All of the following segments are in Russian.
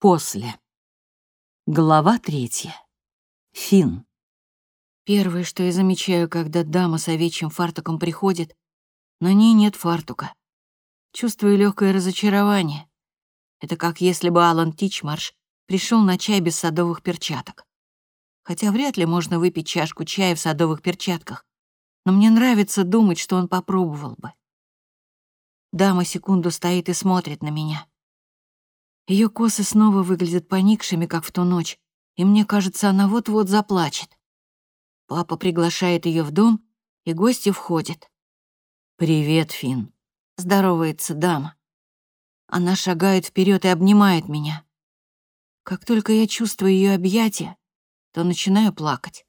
После. Глава третья. Фин. Первое, что я замечаю, когда дама с овечьим фартуком приходит, на ней нет фартука. Чувствую легкое разочарование. Это как если бы Алан Тичмарш пришел на чай без садовых перчаток. Хотя вряд ли можно выпить чашку чая в садовых перчатках, но мне нравится думать, что он попробовал бы. Дама секунду стоит и смотрит на меня. Ее косы снова выглядят поникшими, как в ту ночь, и мне кажется, она вот-вот заплачет. Папа приглашает ее в дом, и гости входят. «Привет, Фин. здоровается дама. Она шагает вперед и обнимает меня. Как только я чувствую ее объятия, то начинаю плакать.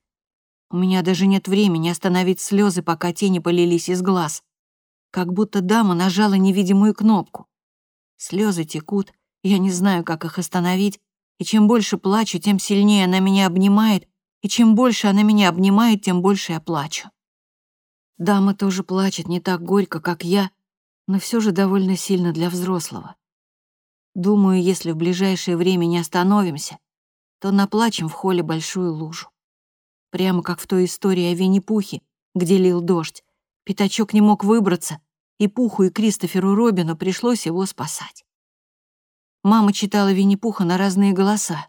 У меня даже нет времени остановить слезы, пока тени полились из глаз. Как будто дама нажала невидимую кнопку. Слезы текут, я не знаю, как их остановить, и чем больше плачу, тем сильнее она меня обнимает, и чем больше она меня обнимает, тем больше я плачу. Дама тоже плачет не так горько, как я, но все же довольно сильно для взрослого. Думаю, если в ближайшее время не остановимся, то наплачем в холле большую лужу. Прямо как в той истории о Винни-Пухе, где лил дождь. Пятачок не мог выбраться, и Пуху и Кристоферу Робину пришлось его спасать. Мама читала Винни-Пуха на разные голоса.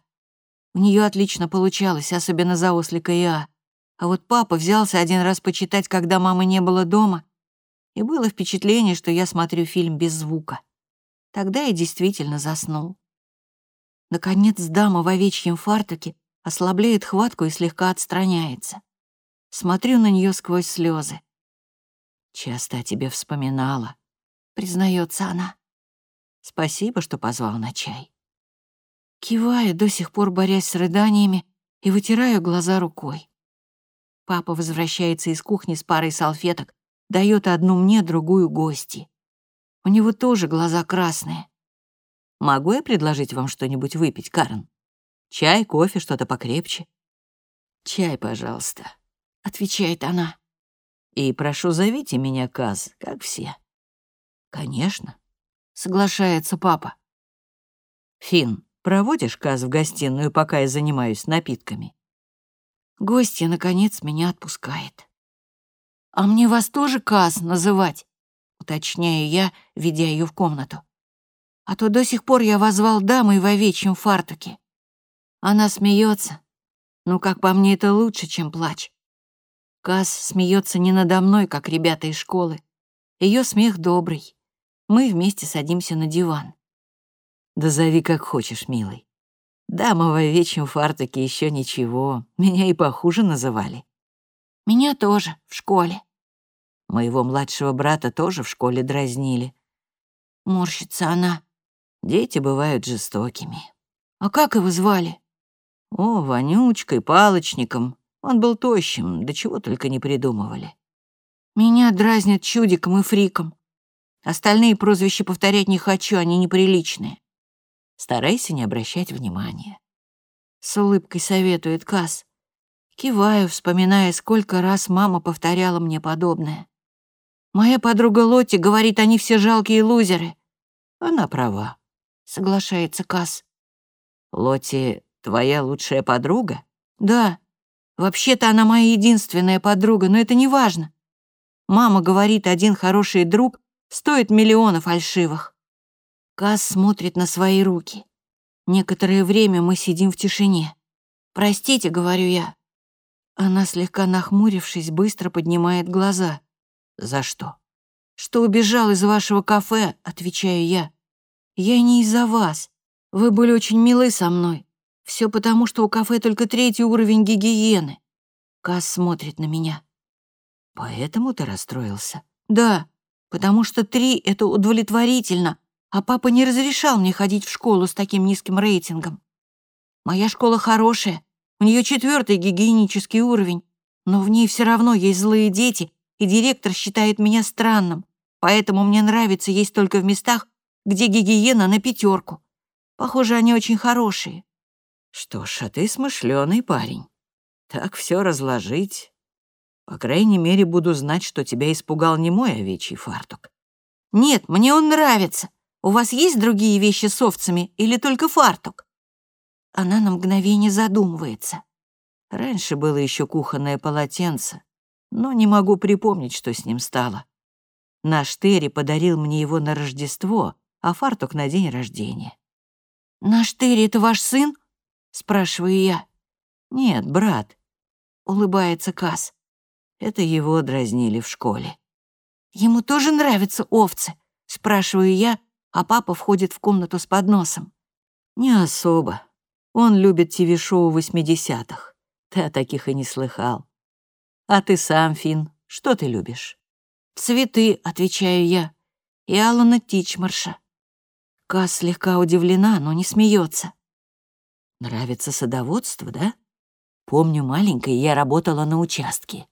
У нее отлично получалось, особенно за ослика Иа. А вот папа взялся один раз почитать, когда мамы не было дома, и было впечатление, что я смотрю фильм без звука. Тогда я действительно заснул. Наконец дама в овечьем фартуке ослабляет хватку и слегка отстраняется. Смотрю на нее сквозь слезы. «Часто о тебе вспоминала», — признается она. «Спасибо, что позвал на чай». Киваю, до сих пор борясь с рыданиями, и вытираю глаза рукой. Папа возвращается из кухни с парой салфеток, дает одну мне, другую гости. У него тоже глаза красные. «Могу я предложить вам что-нибудь выпить, Карен? Чай, кофе, что-то покрепче?» «Чай, пожалуйста», — отвечает она. «И прошу, зовите меня Каз, как все». «Конечно», — соглашается папа. «Финн, проводишь Каз в гостиную, пока я занимаюсь напитками?» Гостья, наконец, меня отпускает. «А мне вас тоже Каз называть?» — уточняю я, ведя ее в комнату. «А то до сих пор я возвал дамой в овечьем фартуке». Она смеется. Ну, как по мне, это лучше, чем плач. Каз смеется не надо мной, как ребята из школы. Ее смех добрый. Мы вместе садимся на диван. Да зови как хочешь, милый. Дама в овечьем фартуке еще ничего. Меня и похуже называли. Меня тоже, в школе. Моего младшего брата тоже в школе дразнили. Морщится она. Дети бывают жестокими. А как его звали? О, вонючкой, палочником. Он был тощим, да чего только не придумывали. Меня дразнят чудиком и фриком. Остальные прозвища повторять не хочу, они неприличные. Старайся не обращать внимания. С улыбкой советует Касс. Киваю, вспоминая, сколько раз мама повторяла мне подобное. Моя подруга Лотти говорит, они все жалкие лузеры. Она права, соглашается Касс. Лотти Твоя лучшая подруга? Да. Вообще-то она моя единственная подруга, но это не важно. Мама говорит, один хороший друг стоит миллионов фальшивых. Кас смотрит на свои руки. Некоторое время мы сидим в тишине. «Простите», — говорю я. Она, слегка нахмурившись, быстро поднимает глаза. «За что?» «Что убежал из вашего кафе», — отвечаю я. «Я не из-за вас. Вы были очень милы со мной. Все потому, что у кафе только третий уровень гигиены. Кас смотрит на меня. Поэтому ты расстроился? Да, потому что три — это удовлетворительно, а папа не разрешал мне ходить в школу с таким низким рейтингом. Моя школа хорошая, у нее четвертый гигиенический уровень, но в ней все равно есть злые дети, и директор считает меня странным, поэтому мне нравится есть только в местах, где гигиена на пятерку. Похоже, они очень хорошие. Что ж, а ты смышленый парень. Так все разложить. По крайней мере, буду знать, что тебя испугал не мой овечий фартук. Нет, мне он нравится. У вас есть другие вещи с овцами или только фартук? Она на мгновение задумывается. Раньше было еще кухонное полотенце, но не могу припомнить, что с ним стало. Наш Терри подарил мне его на Рождество, а фартук на день рождения. «Наш Терри — это ваш сын?» — спрашиваю я. «Нет, брат», — улыбается Касс. «Это его дразнили в школе». «Ему тоже нравятся овцы?» — спрашиваю я, а папа входит в комнату с подносом. «Не особо. Он любит ТВ-шоу восьмидесятых. Ты о таких и не слыхал. А ты сам, Фин, что ты любишь?» «Цветы», — отвечаю я, — «и Алана Тичмарша». Кас слегка удивлена, но не смеется. «Нравится садоводство, да? Помню, маленькой я работала на участке».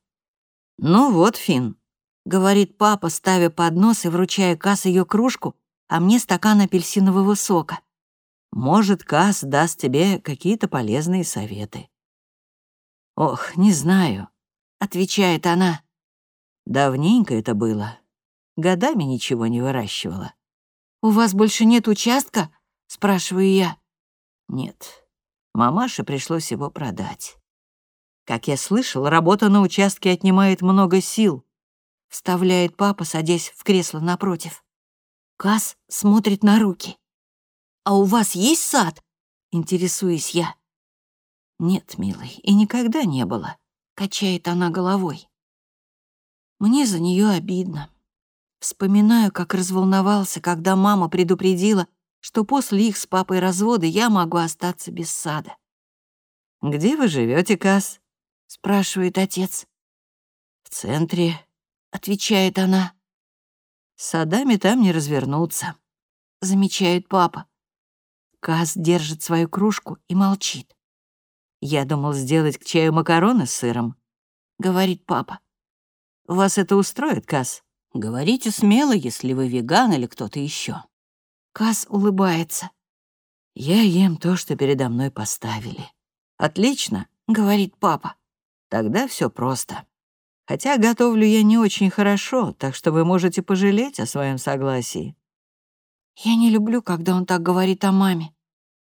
«Ну вот, Фин, говорит папа, ставя поднос и вручая Кас ее кружку, а мне стакан апельсинового сока. «Может, Кас даст тебе какие-то полезные советы». «Ох, не знаю», — отвечает она. Давненько это было. Годами ничего не выращивала. «У вас больше нет участка?» — спрашиваю я. Нет. Мамаше пришлось его продать. Как я слышал, работа на участке отнимает много сил. Вставляет папа, садясь в кресло напротив. Кас смотрит на руки. «А у вас есть сад?» — интересуюсь я. «Нет, милый, и никогда не было», — качает она головой. Мне за нее обидно. Вспоминаю, как разволновался, когда мама предупредила, что после их с папой развода я могу остаться без сада. «Где вы живете, Кас? Спрашивает отец. «В центре», — отвечает она. «Садами там не развернуться», — замечает папа. Кас держит свою кружку и молчит. «Я думал сделать к чаю макароны с сыром», — говорит папа. Вас это устроит, Кас? Говорите смело, если вы веган или кто-то еще. Кас улыбается. Я ем то, что передо мной поставили. Отлично, говорит папа. Тогда все просто. Хотя готовлю я не очень хорошо, так что вы можете пожалеть о своем согласии. Я не люблю, когда он так говорит о маме.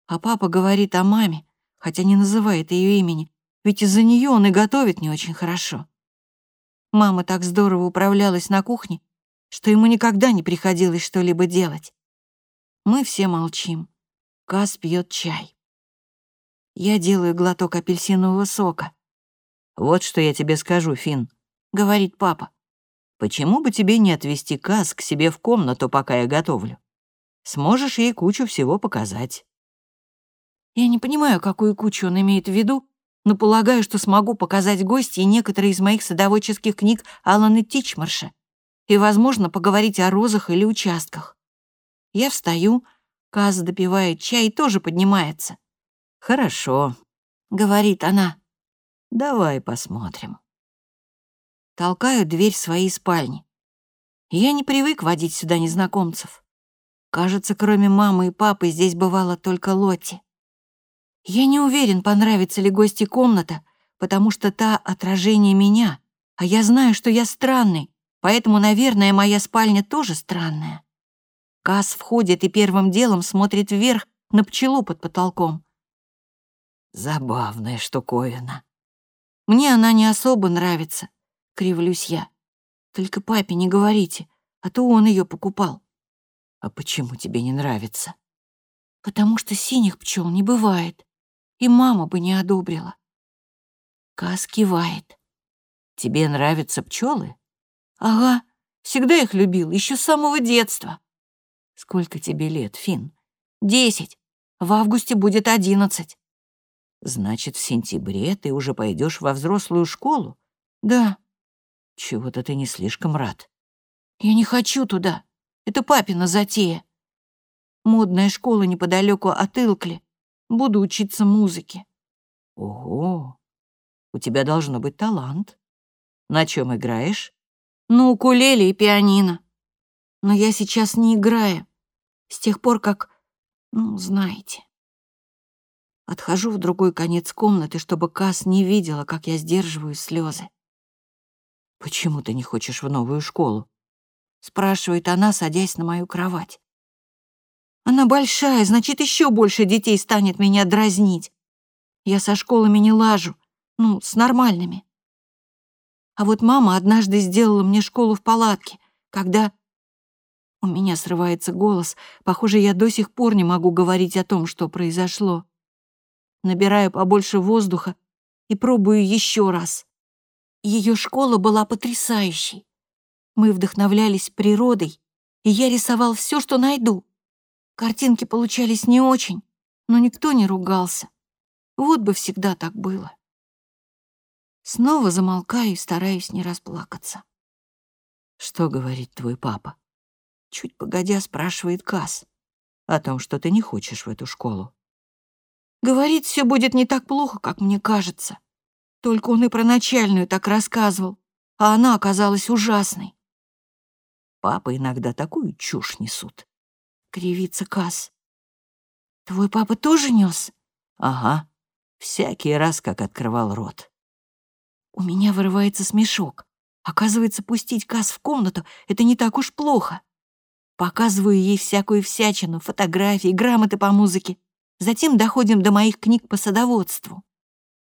А папа говорит о маме, хотя не называет ее имени, ведь из-за нее он и готовит не очень хорошо. Мама так здорово управлялась на кухне, что ему никогда не приходилось что-либо делать. Мы все молчим. Кас пьет чай. Я делаю глоток апельсинового сока. «Вот что я тебе скажу, Фин, говорит папа. «Почему бы тебе не отвезти Кас к себе в комнату, пока я готовлю? Сможешь ей кучу всего показать». Я не понимаю, какую кучу он имеет в виду, но полагаю, что смогу показать гостей некоторые из моих садоводческих книг Алана Тичмарша и, возможно, поговорить о розах или участках. Я встаю, Каза допивает чай и тоже поднимается. «Хорошо», — говорит она. «Давай посмотрим». Толкаю дверь своей спальни. Я не привык водить сюда незнакомцев. Кажется, кроме мамы и папы здесь бывала только Лотти. Я не уверен, понравится ли гости комната, потому что та отражение меня, а я знаю, что я странный, поэтому, наверное, моя спальня тоже странная. Кас входит и первым делом смотрит вверх на пчелу под потолком. Забавная штуковина. Мне она не особо нравится, кривлюсь я. Только папе не говорите, а то он ее покупал. А почему тебе не нравится? Потому что синих пчел не бывает и мама бы не одобрила. Кас кивает. Тебе нравятся пчелы? Ага, всегда их любил, еще с самого детства. Сколько тебе лет, Фин? Десять. В августе будет одиннадцать. Значит, в сентябре ты уже пойдешь во взрослую школу? Да. Чего-то ты не слишком рад. Я не хочу туда. Это папина затея. Модная школа неподалеку от Илкли. Буду учиться музыке. Ого, у тебя должно быть талант. На чем играешь? На укулеле и пианино. Но я сейчас не играю. С тех пор, как... Ну, знаете. Отхожу в другой конец комнаты, чтобы Кас не видела, как я сдерживаю слезы. «Почему ты не хочешь в новую школу?» спрашивает она, садясь на мою кровать. Она большая, значит, еще больше детей станет меня дразнить. Я со школами не лажу, ну, с нормальными. А вот мама однажды сделала мне школу в палатке, когда... У меня срывается голос. Похоже, я до сих пор не могу говорить о том, что произошло. Набираю побольше воздуха и пробую еще раз. Ее школа была потрясающей. Мы вдохновлялись природой, и я рисовал все, что найду. Картинки получались не очень, но никто не ругался. Вот бы всегда так было. Снова замолкаю и стараюсь не расплакаться. Что говорит твой папа? Чуть погодя спрашивает Касс. О том, что ты не хочешь в эту школу. Говорит, все будет не так плохо, как мне кажется. Только он и про начальную так рассказывал, а она оказалась ужасной. Папа иногда такую чушь несут. Кривится Касс. Твой папа тоже нес? Ага, всякий раз, как открывал рот. У меня вырывается смешок. Оказывается, пустить Касс в комнату — это не так уж плохо. Показываю ей всякую всячину, фотографии, грамоты по музыке. Затем доходим до моих книг по садоводству.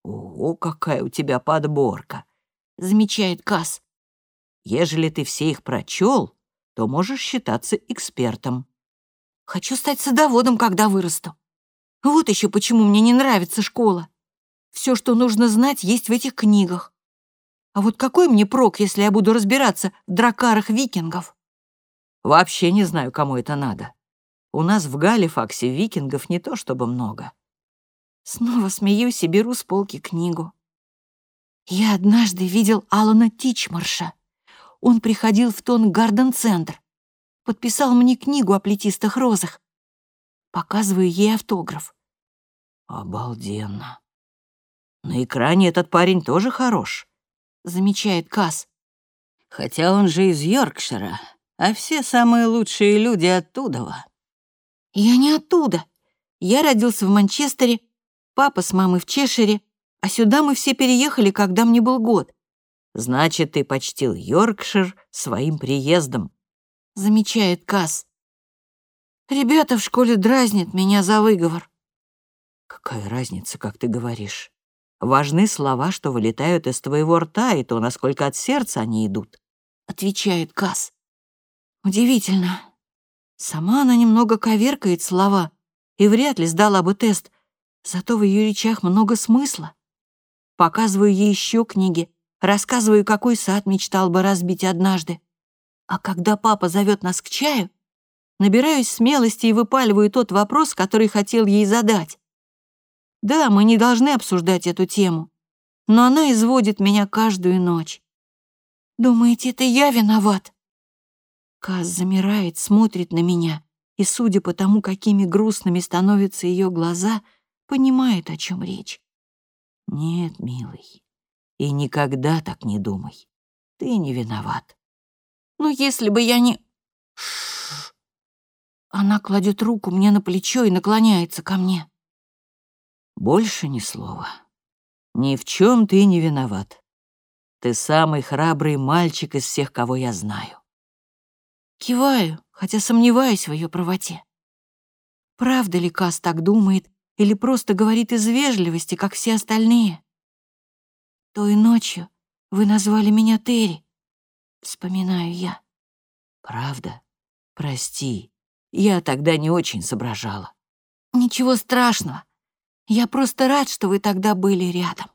«О, какая у тебя подборка!» — замечает Касс. «Ежели ты все их прочел, то можешь считаться экспертом». «Хочу стать садоводом, когда вырасту. Вот еще почему мне не нравится школа. Все, что нужно знать, есть в этих книгах. А вот какой мне прок, если я буду разбираться в дракарах викингов?» «Вообще не знаю, кому это надо. У нас в Галифаксе викингов не то чтобы много». Снова смеюсь и беру с полки книгу. Я однажды видел Алана Тичмарша. Он приходил в тон Гарден-центр. Подписал мне книгу о плетистых розах. Показываю ей автограф. Обалденно. На экране этот парень тоже хорош, замечает Касс. Хотя он же из Йоркшира, а все самые лучшие люди оттуда. Я не оттуда. Я родился в Манчестере, Папа с мамой в Чешире, а сюда мы все переехали, когда мне был год. Значит, ты почтил Йоркшир своим приездом, замечает Касс. Ребята в школе дразнят меня за выговор. Какая разница, как ты говоришь? Важны слова, что вылетают из твоего рта, и то, насколько от сердца они идут, отвечает Касс. Удивительно. Сама она немного коверкает слова и вряд ли сдала бы тест, Зато в ее речах много смысла. Показываю ей еще книги, рассказываю, какой сад мечтал бы разбить однажды. А когда папа зовет нас к чаю, набираюсь смелости и выпаливаю тот вопрос, который хотел ей задать. Да, мы не должны обсуждать эту тему, но она изводит меня каждую ночь. Думаете, это я виноват? Каз замирает, смотрит на меня, и, судя по тому, какими грустными становятся ее глаза, — понимает, о чем речь. Нет, милый, и никогда так не думай. Ты не виноват. Но если бы я не... Ш Она кладет руку мне на плечо и наклоняется ко мне. Больше ни слова. Ни в чем ты не виноват. Ты самый храбрый мальчик из всех, кого я знаю. Киваю, хотя сомневаюсь в ее правоте. Правда ли Кас так думает, или просто говорит из вежливости, как все остальные. Той ночью вы назвали меня Терри, вспоминаю я. Правда? Прости, я тогда не очень соображала. Ничего страшного. Я просто рад, что вы тогда были рядом.